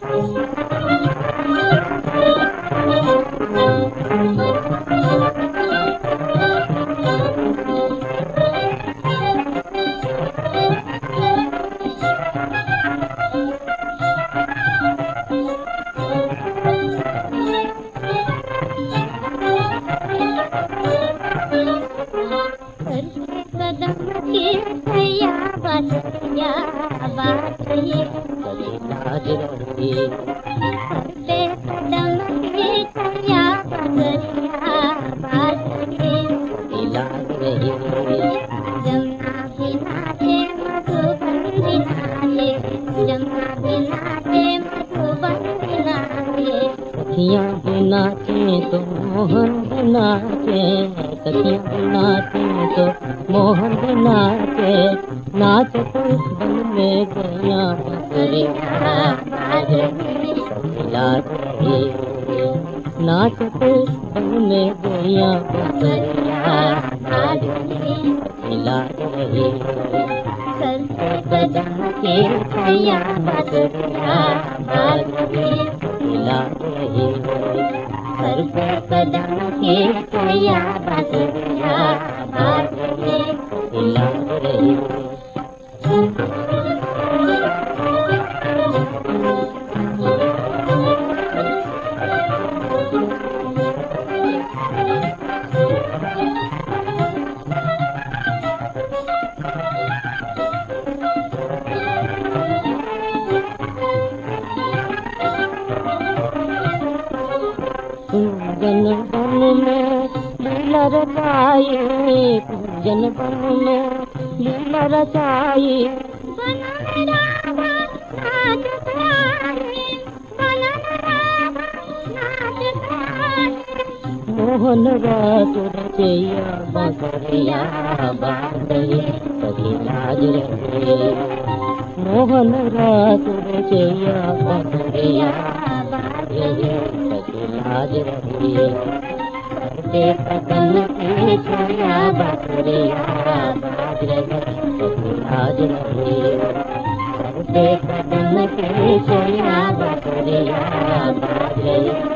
Thank you. के भैया बसया बातिए कभी लाज रही करते कदम के भैया बसया बातिए लाज रही जमुना बिना के मधुबन बिना के जमुना बिना के मधुबन बिना के सखियाँ नाचे तो मोहन नाचे सखियाँ नाचे तो मोहन नाचे नाच तो बन में। गया नाच तो बन में गया करते कदम के बसया बातिए लाज रही सर पे कदम के भैया बसया बातिए पूजन बन में लीला रचाई पूजन बन में लीला रचाई। मोहन रात रचैया बकरिया लाज रहे मोहन रात रचैया बकरिया लाज रहे करते कदम की छुया बकरिया बाज रहे सखी लाज रहे करते कदम की छुया बकरिया बाज रहे सखी लाज रहे